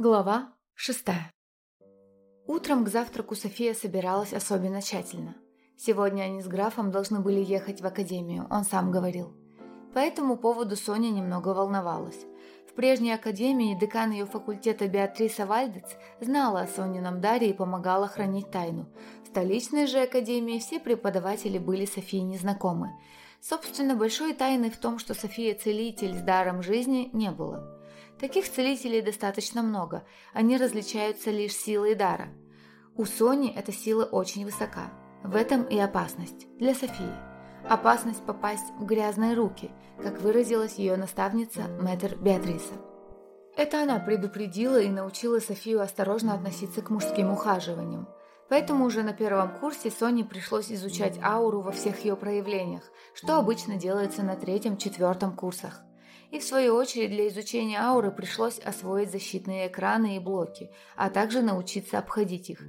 Глава шестая Утром к завтраку София собиралась особенно тщательно. Сегодня они с графом должны были ехать в академию, он сам говорил. По этому поводу Соня немного волновалась. В прежней академии декан ее факультета Беатриса Вальдец знала о Сонином даре и помогала хранить тайну. В столичной же академии все преподаватели были Софии незнакомы. Собственно, большой тайны в том, что София целитель с даром жизни, не было. Таких целителей достаточно много, они различаются лишь силой дара. У Сони эта сила очень высока. В этом и опасность для Софии. Опасность попасть в грязные руки, как выразилась ее наставница мэтр Беатриса. Это она предупредила и научила Софию осторожно относиться к мужским ухаживаниям. Поэтому уже на первом курсе Соне пришлось изучать ауру во всех ее проявлениях, что обычно делается на третьем-четвертом курсах. И в свою очередь для изучения ауры пришлось освоить защитные экраны и блоки, а также научиться обходить их,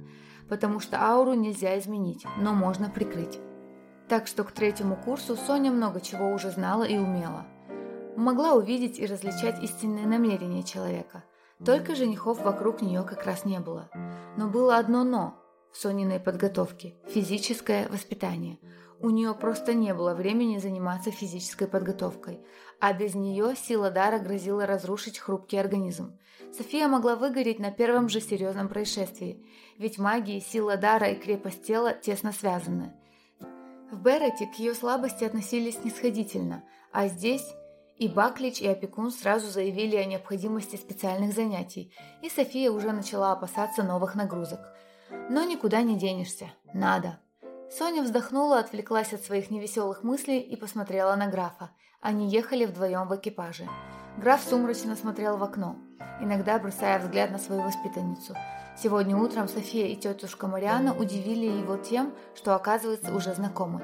потому что ауру нельзя изменить, но можно прикрыть. Так что к третьему курсу Соня много чего уже знала и умела. Могла увидеть и различать истинные намерения человека. Только женихов вокруг нее как раз не было. Но было одно «но» в Сониной подготовке – физическое воспитание – у нее просто не было времени заниматься физической подготовкой, а без нее сила дара грозила разрушить хрупкий организм. София могла выгореть на первом же серьезном происшествии, ведь магия, сила дара и крепость тела тесно связаны. В Берете к ее слабости относились снисходительно, а здесь и Баклич, и опекун сразу заявили о необходимости специальных занятий, и София уже начала опасаться новых нагрузок. Но никуда не денешься. Надо. Соня вздохнула, отвлеклась от своих невеселых мыслей и посмотрела на графа. Они ехали вдвоем в экипаже. Граф сумрачно смотрел в окно, иногда бросая взгляд на свою воспитанницу. Сегодня утром София и тетушка Мариана удивили его тем, что, оказывается, уже знакомы.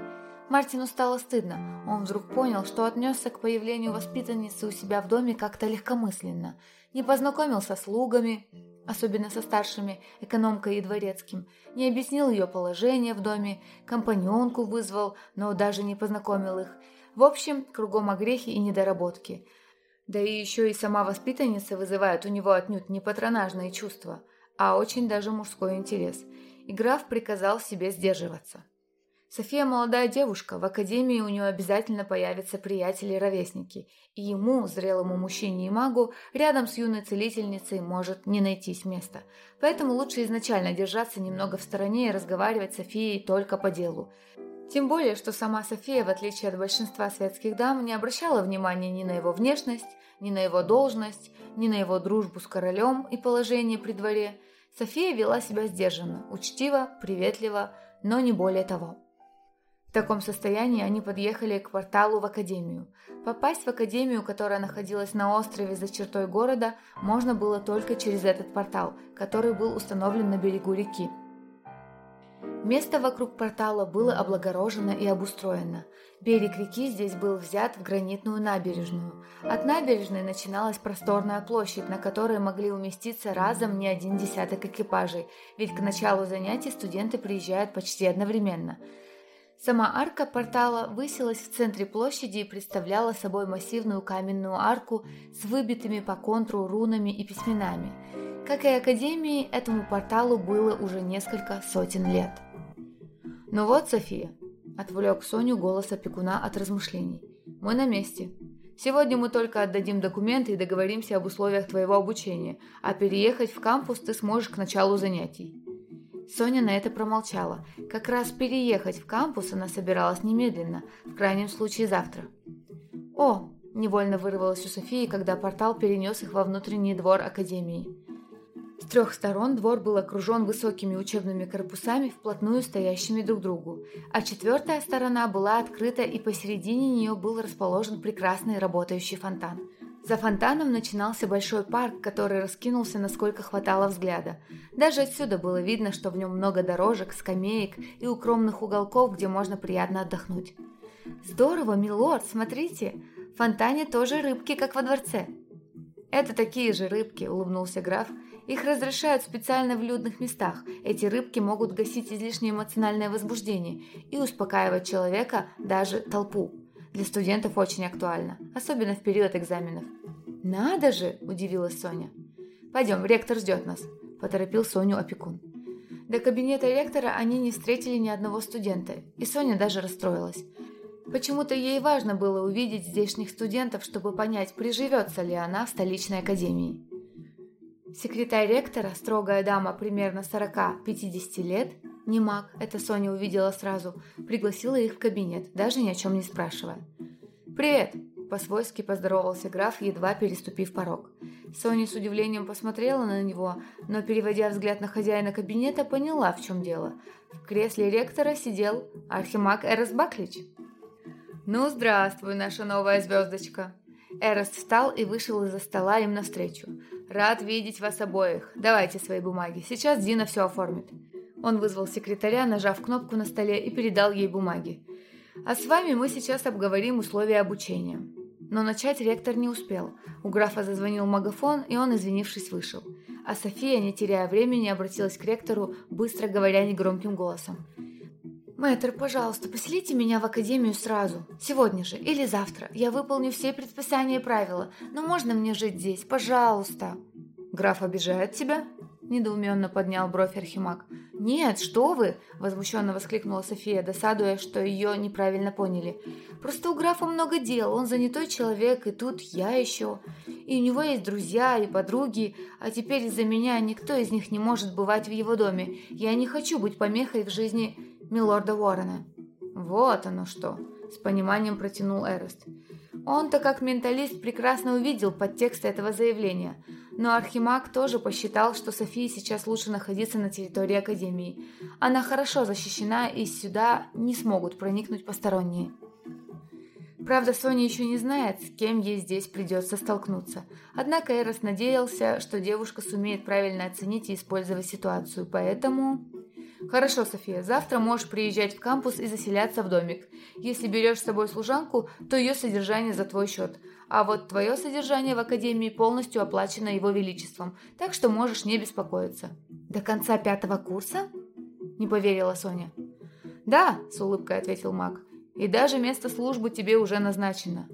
Мартину стало стыдно. Он вдруг понял, что отнесся к появлению воспитанницы у себя в доме как-то легкомысленно. Не познакомился с слугами, особенно со старшими, экономкой и дворецким, не объяснил ее положение в доме, компаньонку вызвал, но даже не познакомил их. В общем, кругом огрехи и недоработки. Да и еще и сама воспитанница вызывает у него отнюдь не патронажные чувства, а очень даже мужской интерес. И граф приказал себе сдерживаться. София молодая девушка, в академии у нее обязательно появятся приятели-ровесники, и ему, зрелому мужчине и магу, рядом с юной целительницей может не найтись места. Поэтому лучше изначально держаться немного в стороне и разговаривать с Софией только по делу. Тем более, что сама София, в отличие от большинства светских дам, не обращала внимания ни на его внешность, ни на его должность, ни на его дружбу с королем и положение при дворе. София вела себя сдержанно, учтиво, приветливо, но не более того. В таком состоянии они подъехали к порталу в академию. Попасть в академию, которая находилась на острове за чертой города, можно было только через этот портал, который был установлен на берегу реки. Место вокруг портала было облагорожено и обустроено. Берег реки здесь был взят в гранитную набережную. От набережной начиналась просторная площадь, на которой могли уместиться разом не один десяток экипажей, ведь к началу занятий студенты приезжают почти одновременно – Сама арка портала высилась в центре площади и представляла собой массивную каменную арку с выбитыми по контуру рунами и письменами. Как и Академии, этому порталу было уже несколько сотен лет. «Ну вот, София», – отвлек Соню голос опекуна от размышлений, – «мы на месте. Сегодня мы только отдадим документы и договоримся об условиях твоего обучения, а переехать в кампус ты сможешь к началу занятий». Соня на это промолчала. Как раз переехать в кампус она собиралась немедленно, в крайнем случае завтра. «О!» – невольно вырвалось у Софии, когда портал перенес их во внутренний двор Академии. С трех сторон двор был окружен высокими учебными корпусами, вплотную стоящими друг к другу, а четвертая сторона была открыта и посередине нее был расположен прекрасный работающий фонтан – за фонтаном начинался большой парк, который раскинулся, насколько хватало взгляда. Даже отсюда было видно, что в нем много дорожек, скамеек и укромных уголков, где можно приятно отдохнуть. «Здорово, милорд, смотрите! В фонтане тоже рыбки, как во дворце!» «Это такие же рыбки», — улыбнулся граф. «Их разрешают специально в людных местах. Эти рыбки могут гасить излишнее эмоциональное возбуждение и успокаивать человека, даже толпу. Для студентов очень актуально, особенно в период экзаменов. «Надо же!» – удивилась Соня. «Пойдем, ректор ждет нас», – поторопил Соню опекун. До кабинета ректора они не встретили ни одного студента, и Соня даже расстроилась. Почему-то ей важно было увидеть здешних студентов, чтобы понять, приживется ли она в столичной академии. Секретарь ректора, строгая дама примерно 40-50 лет, не маг, это Соня увидела сразу, пригласила их в кабинет, даже ни о чем не спрашивая. «Привет!» – по-свойски поздоровался граф, едва переступив порог. Соня с удивлением посмотрела на него, но, переводя взгляд на хозяина кабинета, поняла, в чем дело. В кресле ректора сидел архимаг Эрос Баклич. «Ну, здравствуй, наша новая звездочка!» Эрос встал и вышел из-за стола им навстречу. «Рад видеть вас обоих. Давайте свои бумаги. Сейчас Дина все оформит». Он вызвал секретаря, нажав кнопку на столе и передал ей бумаги. А с вами мы сейчас обговорим условия обучения. Но начать ректор не успел. У графа зазвонил магафон, и он, извинившись, вышел. А София, не теряя времени, обратилась к ректору, быстро говоря негромким голосом. «Мэтр, пожалуйста, поселите меня в академию сразу, сегодня же или завтра. Я выполню все предписания и правила, но можно мне жить здесь, пожалуйста?» «Граф обижает тебя?» Недоуменно поднял бровь Архимаг. «Нет, что вы!» – возмущенно воскликнула София, досадуя, что ее неправильно поняли. «Просто у графа много дел, он занятой человек, и тут я еще. И у него есть друзья и подруги, а теперь из-за меня никто из них не может бывать в его доме. Я не хочу быть помехой в жизни милорда Уоррена». «Вот оно что!» – с пониманием протянул Эрест. Он-то как менталист прекрасно увидел подтекст этого заявления – но Архимаг тоже посчитал, что Софии сейчас лучше находиться на территории Академии. Она хорошо защищена, и сюда не смогут проникнуть посторонние. Правда, Соня еще не знает, с кем ей здесь придется столкнуться. Однако Эрос надеялся, что девушка сумеет правильно оценить и использовать ситуацию, поэтому... «Хорошо, София, завтра можешь приезжать в кампус и заселяться в домик. Если берешь с собой служанку, то ее содержание за твой счет. А вот твое содержание в академии полностью оплачено его величеством, так что можешь не беспокоиться». «До конца пятого курса?» – не поверила Соня. «Да», – с улыбкой ответил маг. «И даже место службы тебе уже назначено».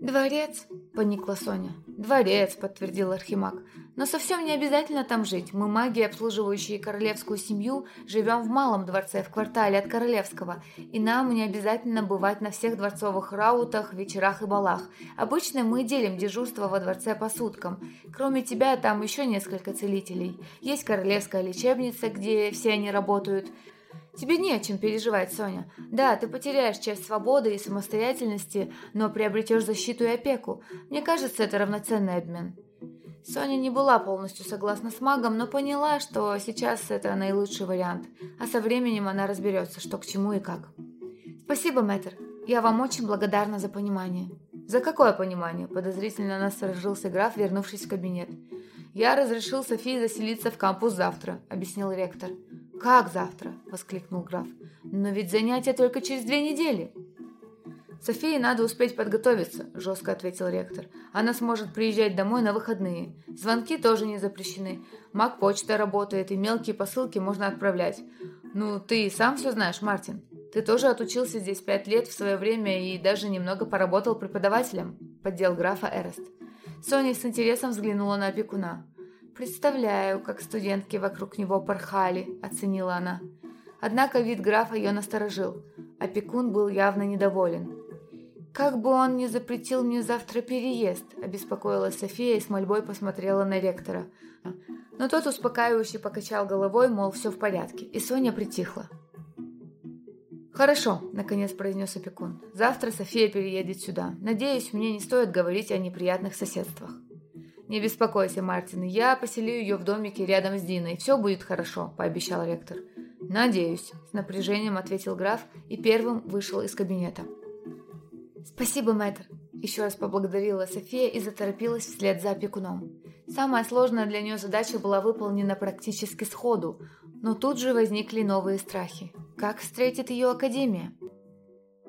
«Дворец?» – поникла Соня. «Дворец», – подтвердил Архимаг. «Но совсем не обязательно там жить. Мы, маги, обслуживающие королевскую семью, живем в малом дворце, в квартале от королевского, и нам не обязательно бывать на всех дворцовых раутах, вечерах и балах. Обычно мы делим дежурство во дворце по суткам. Кроме тебя, там еще несколько целителей. Есть королевская лечебница, где все они работают». Тебе не о чем переживать, Соня. Да, ты потеряешь часть свободы и самостоятельности, но приобретешь защиту и опеку. Мне кажется, это равноценный обмен. Соня не была полностью согласна с магом, но поняла, что сейчас это наилучший вариант, а со временем она разберется, что к чему и как. «Спасибо, мэтр. Я вам очень благодарна за понимание». «За какое понимание?» – подозрительно насторожился граф, вернувшись в кабинет. «Я разрешил Софии заселиться в кампус завтра», – объяснил ректор. «Как завтра?» – воскликнул граф. «Но ведь занятия только через две недели». «Софии надо успеть подготовиться», – жестко ответил ректор. «Она сможет приезжать домой на выходные. Звонки тоже не запрещены. Маг почта работает, и мелкие посылки можно отправлять. Ну, ты и сам все знаешь, Мартин. Ты тоже отучился здесь пять лет в свое время и даже немного поработал преподавателем», – поддел графа Эрест. Соня с интересом взглянула на опекуна. «Представляю, как студентки вокруг него порхали», — оценила она. Однако вид графа ее насторожил. Опекун был явно недоволен. «Как бы он не запретил мне завтра переезд», — обеспокоила София и с мольбой посмотрела на ректора. Но тот успокаивающе покачал головой, мол, все в порядке, и Соня притихла. «Хорошо», — наконец произнес опекун. «Завтра София переедет сюда. Надеюсь, мне не стоит говорить о неприятных соседствах». «Не беспокойся, Мартин, я поселю ее в домике рядом с Диной. Все будет хорошо», – пообещал ректор. «Надеюсь», – с напряжением ответил граф и первым вышел из кабинета. «Спасибо, мэтр», – еще раз поблагодарила София и заторопилась вслед за опекуном. Самая сложная для нее задача была выполнена практически сходу, но тут же возникли новые страхи. Как встретит ее Академия?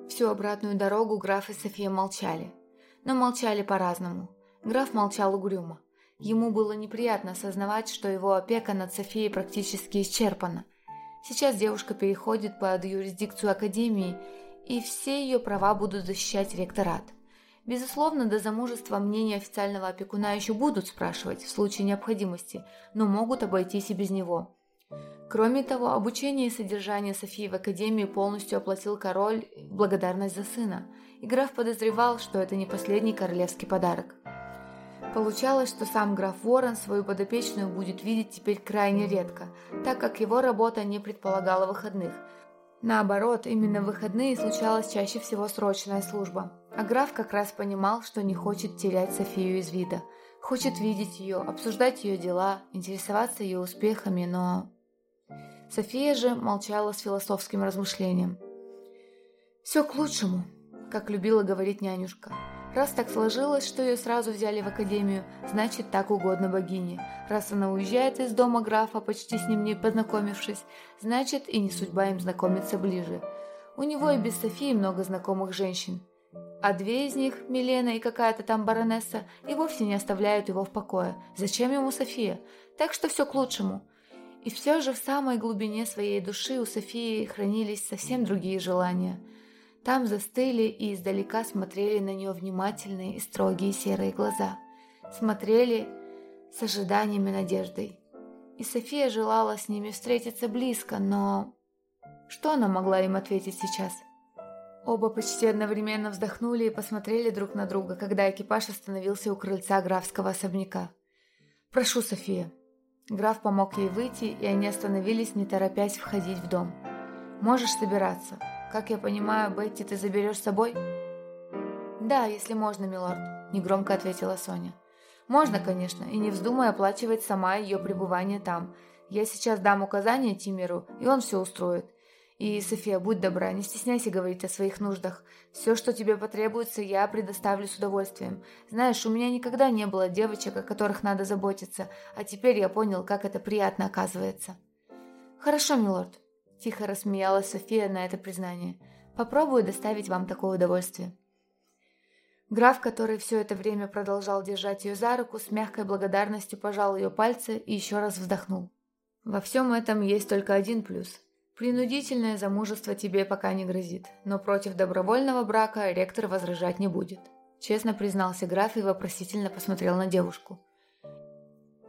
Всю обратную дорогу граф и София молчали, но молчали по-разному – Граф молчал угрюмо. Ему было неприятно осознавать, что его опека над Софией практически исчерпана. Сейчас девушка переходит под юрисдикцию Академии, и все ее права будут защищать ректорат. Безусловно, до замужества мнение официального опекуна еще будут спрашивать в случае необходимости, но могут обойтись и без него. Кроме того, обучение и содержание Софии в академии полностью оплатил король в благодарность за сына, и граф подозревал, что это не последний королевский подарок. Получалось, что сам граф Ворон свою подопечную будет видеть теперь крайне редко, так как его работа не предполагала выходных. Наоборот, именно в выходные случалась чаще всего срочная служба. А граф как раз понимал, что не хочет терять Софию из вида. Хочет видеть ее, обсуждать ее дела, интересоваться ее успехами, но... София же молчала с философским размышлением. «Все к лучшему», как любила говорить нянюшка. Раз так сложилось, что ее сразу взяли в академию, значит, так угодно богине. Раз она уезжает из дома графа, почти с ним не познакомившись, значит, и не судьба им знакомиться ближе. У него и без Софии много знакомых женщин. А две из них, Милена и какая-то там баронесса, и вовсе не оставляют его в покое. Зачем ему София? Так что все к лучшему. И все же в самой глубине своей души у Софии хранились совсем другие желания – там застыли и издалека смотрели на нее внимательные и строгие серые глаза. Смотрели с ожиданием и надеждой. И София желала с ними встретиться близко, но... Что она могла им ответить сейчас? Оба почти одновременно вздохнули и посмотрели друг на друга, когда экипаж остановился у крыльца графского особняка. «Прошу, София». Граф помог ей выйти, и они остановились, не торопясь входить в дом. «Можешь собираться. Как я понимаю, Бетти ты заберешь с собой?» «Да, если можно, милорд», – негромко ответила Соня. «Можно, конечно, и не вздумай оплачивать сама ее пребывание там. Я сейчас дам указание Тимеру, и он все устроит. И, София, будь добра, не стесняйся говорить о своих нуждах. Все, что тебе потребуется, я предоставлю с удовольствием. Знаешь, у меня никогда не было девочек, о которых надо заботиться, а теперь я понял, как это приятно оказывается». «Хорошо, милорд», Тихо рассмеялась София на это признание. «Попробую доставить вам такое удовольствие». Граф, который все это время продолжал держать ее за руку, с мягкой благодарностью пожал ее пальцы и еще раз вздохнул. «Во всем этом есть только один плюс. Принудительное замужество тебе пока не грозит, но против добровольного брака ректор возражать не будет», честно признался граф и вопросительно посмотрел на девушку.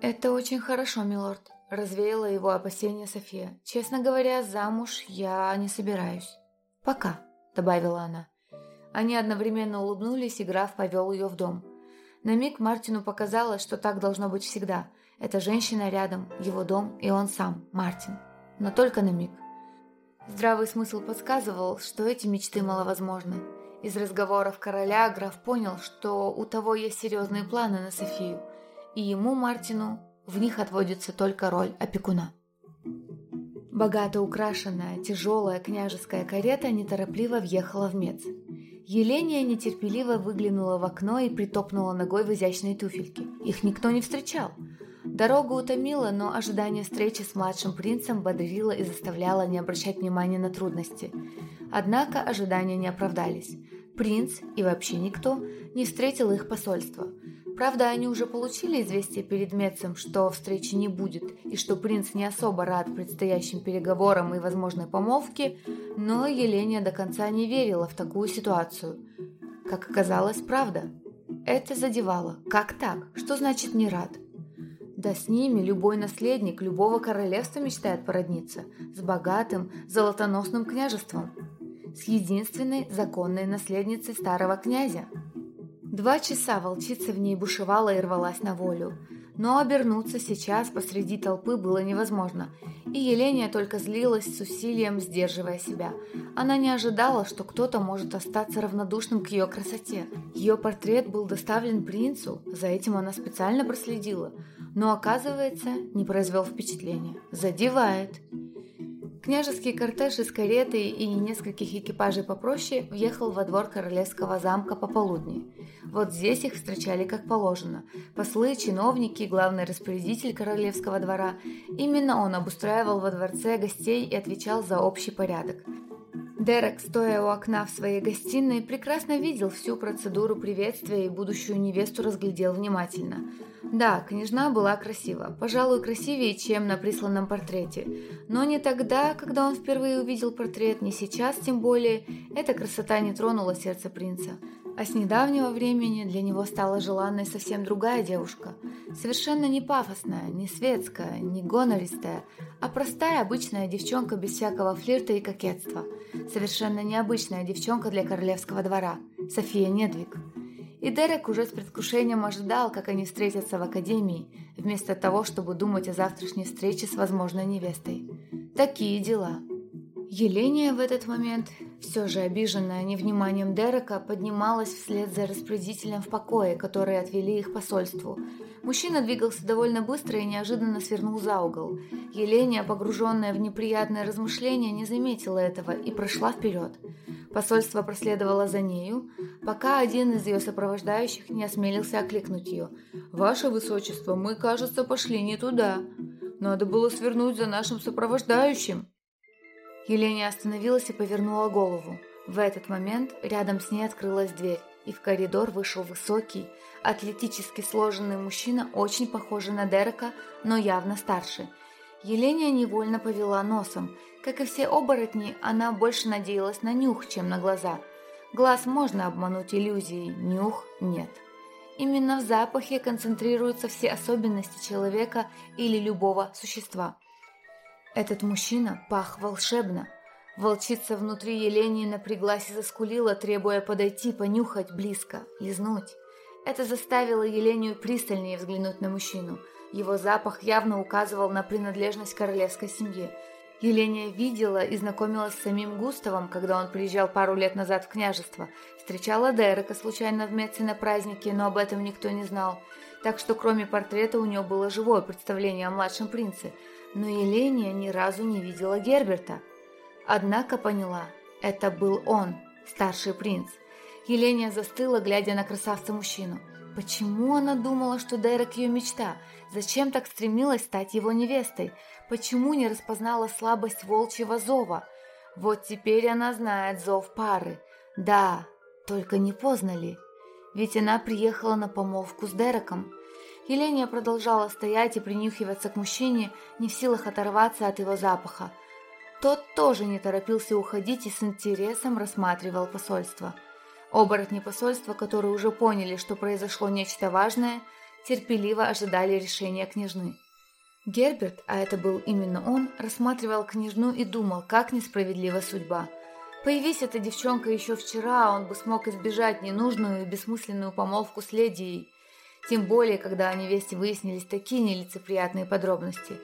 «Это очень хорошо, милорд», Развеяла его опасения София. «Честно говоря, замуж я не собираюсь». «Пока», — добавила она. Они одновременно улыбнулись, и граф повел ее в дом. На миг Мартину показалось, что так должно быть всегда. Эта женщина рядом, его дом и он сам, Мартин. Но только на миг. Здравый смысл подсказывал, что эти мечты маловозможны. Из разговоров короля граф понял, что у того есть серьезные планы на Софию, и ему, Мартину, в них отводится только роль опекуна. Богато украшенная, тяжелая княжеская карета неторопливо въехала в Мец. Еления нетерпеливо выглянула в окно и притопнула ногой в изящные туфельки. Их никто не встречал. Дорога утомила, но ожидание встречи с младшим принцем бодрило и заставляло не обращать внимания на трудности. Однако ожидания не оправдались. Принц и вообще никто не встретил их посольства – Правда, они уже получили известие перед Мецем, что встречи не будет, и что принц не особо рад предстоящим переговорам и возможной помолвке, но Еления до конца не верила в такую ситуацию. Как оказалось, правда. Это задевало. Как так? Что значит не рад? Да с ними любой наследник любого королевства мечтает породниться. С богатым, золотоносным княжеством. С единственной законной наследницей старого князя – Два часа волчица в ней бушевала и рвалась на волю. Но обернуться сейчас посреди толпы было невозможно, и Еления только злилась с усилием, сдерживая себя. Она не ожидала, что кто-то может остаться равнодушным к ее красоте. Ее портрет был доставлен принцу, за этим она специально проследила, но, оказывается, не произвел впечатления. Задевает. Княжеский кортеж из кареты и нескольких экипажей попроще въехал во двор королевского замка пополудни. Вот здесь их встречали как положено. Послы, чиновники, главный распорядитель королевского двора. Именно он обустраивал во дворце гостей и отвечал за общий порядок. Дерек, стоя у окна в своей гостиной, прекрасно видел всю процедуру приветствия и будущую невесту разглядел внимательно. Да, княжна была красива, пожалуй, красивее, чем на присланном портрете. Но не тогда, когда он впервые увидел портрет, не сейчас, тем более. Эта красота не тронула сердце принца. А с недавнего времени для него стала желанной совсем другая девушка. Совершенно не пафосная, не светская, не гонористая, а простая обычная девчонка без всякого флирта и кокетства. Совершенно необычная девчонка для королевского двора. София Недвиг. И Дерек уже с предвкушением ожидал, как они встретятся в академии, вместо того, чтобы думать о завтрашней встрече с возможной невестой. Такие дела. Еления в этот момент, все же обиженная невниманием Дерека, поднималась вслед за распорядителем в покое, которые отвели их посольству. Мужчина двигался довольно быстро и неожиданно свернул за угол. Еления, погруженная в неприятные размышления, не заметила этого и прошла вперед. Посольство проследовало за нею, пока один из ее сопровождающих не осмелился окликнуть ее. «Ваше Высочество, мы, кажется, пошли не туда. Надо было свернуть за нашим сопровождающим». Еленя остановилась и повернула голову. В этот момент рядом с ней открылась дверь, и в коридор вышел высокий, атлетически сложенный мужчина, очень похожий на Дерека, но явно старше. Еленя невольно повела носом. Как и все оборотни, она больше надеялась на нюх, чем на глаза. Глаз можно обмануть иллюзией, нюх нет. Именно в запахе концентрируются все особенности человека или любого существа – этот мужчина пах волшебно. Волчица внутри Елении напряглась и заскулила, требуя подойти, понюхать близко, лизнуть. Это заставило Елению пристальнее взглянуть на мужчину. Его запах явно указывал на принадлежность королевской семье. Еления видела и знакомилась с самим Густавом, когда он приезжал пару лет назад в княжество. Встречала Дерека случайно в Меце на празднике, но об этом никто не знал. Так что кроме портрета у нее было живое представление о младшем принце – но Еления ни разу не видела Герберта. Однако поняла, это был он, старший принц. Еления застыла, глядя на красавца-мужчину. Почему она думала, что Дерек ее мечта? Зачем так стремилась стать его невестой? Почему не распознала слабость волчьего зова? Вот теперь она знает зов пары. Да, только не поздно ли? Ведь она приехала на помолвку с Дереком. Еления продолжала стоять и принюхиваться к мужчине, не в силах оторваться от его запаха. Тот тоже не торопился уходить и с интересом рассматривал посольство. Оборотни посольства, которые уже поняли, что произошло нечто важное, терпеливо ожидали решения княжны. Герберт, а это был именно он, рассматривал княжну и думал, как несправедлива судьба. Появись эта девчонка еще вчера, он бы смог избежать ненужную и бессмысленную помолвку с ледией. Тем более, когда о невесте выяснились такие нелицеприятные подробности.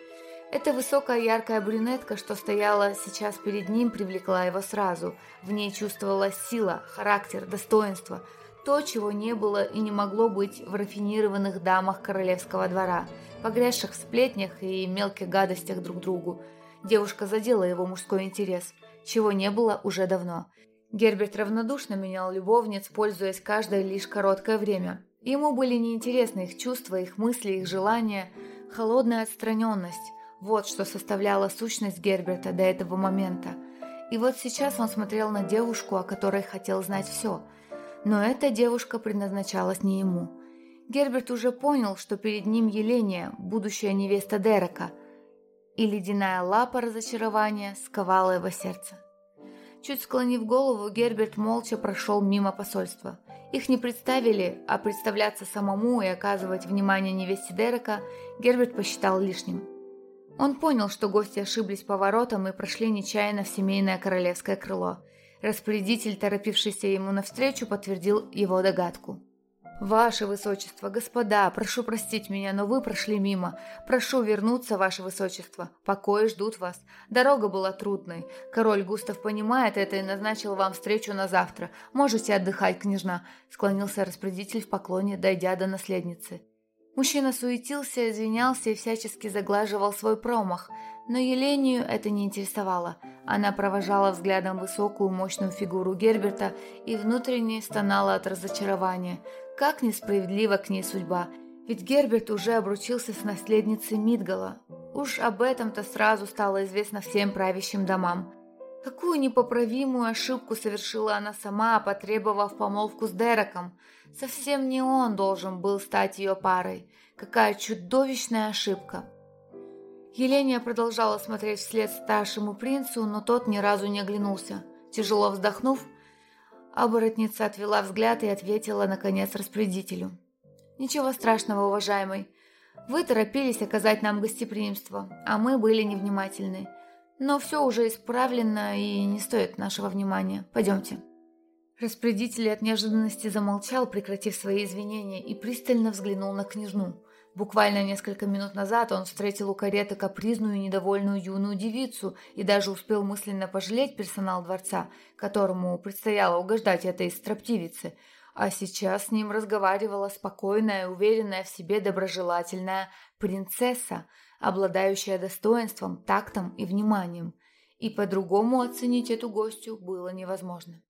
Эта высокая яркая брюнетка, что стояла сейчас перед ним, привлекла его сразу. В ней чувствовалась сила, характер, достоинство. То, чего не было и не могло быть в рафинированных дамах королевского двора, погрязших в сплетнях и мелких гадостях друг другу. Девушка задела его мужской интерес, чего не было уже давно. Герберт равнодушно менял любовниц, пользуясь каждой лишь короткое время. Ему были неинтересны их чувства, их мысли, их желания, холодная отстраненность. Вот что составляло сущность Герберта до этого момента. И вот сейчас он смотрел на девушку, о которой хотел знать все. Но эта девушка предназначалась не ему. Герберт уже понял, что перед ним Еления, будущая невеста Дерека, и ледяная лапа разочарования сковала его сердце. Чуть склонив голову, Герберт молча прошел мимо посольства. Их не представили, а представляться самому и оказывать внимание невесте Дерека Герберт посчитал лишним. Он понял, что гости ошиблись поворотом и прошли нечаянно в семейное королевское крыло. Распорядитель, торопившийся ему навстречу, подтвердил его догадку. «Ваше Высочество, господа, прошу простить меня, но вы прошли мимо. Прошу вернуться, Ваше Высочество. Покои ждут вас. Дорога была трудной. Король Густав понимает это и назначил вам встречу на завтра. Можете отдыхать, княжна», — склонился распорядитель в поклоне, дойдя до наследницы. Мужчина суетился, извинялся и всячески заглаживал свой промах, но Елению это не интересовало. Она провожала взглядом высокую мощную фигуру Герберта и внутренне стонала от разочарования — как несправедлива к ней судьба, ведь Герберт уже обручился с наследницей Мидгала. Уж об этом-то сразу стало известно всем правящим домам. Какую непоправимую ошибку совершила она сама, потребовав помолвку с Дереком. Совсем не он должен был стать ее парой. Какая чудовищная ошибка. Еления продолжала смотреть вслед старшему принцу, но тот ни разу не оглянулся. Тяжело вздохнув, Оборотница отвела взгляд и ответила, наконец, распорядителю. «Ничего страшного, уважаемый. Вы торопились оказать нам гостеприимство, а мы были невнимательны. Но все уже исправлено и не стоит нашего внимания. Пойдемте». Распорядитель от неожиданности замолчал, прекратив свои извинения, и пристально взглянул на княжну. Буквально несколько минут назад он встретил у кареты капризную и недовольную юную девицу и даже успел мысленно пожалеть персонал дворца, которому предстояло угождать этой строптивице. А сейчас с ним разговаривала спокойная, уверенная в себе доброжелательная принцесса, обладающая достоинством, тактом и вниманием. И по-другому оценить эту гостью было невозможно.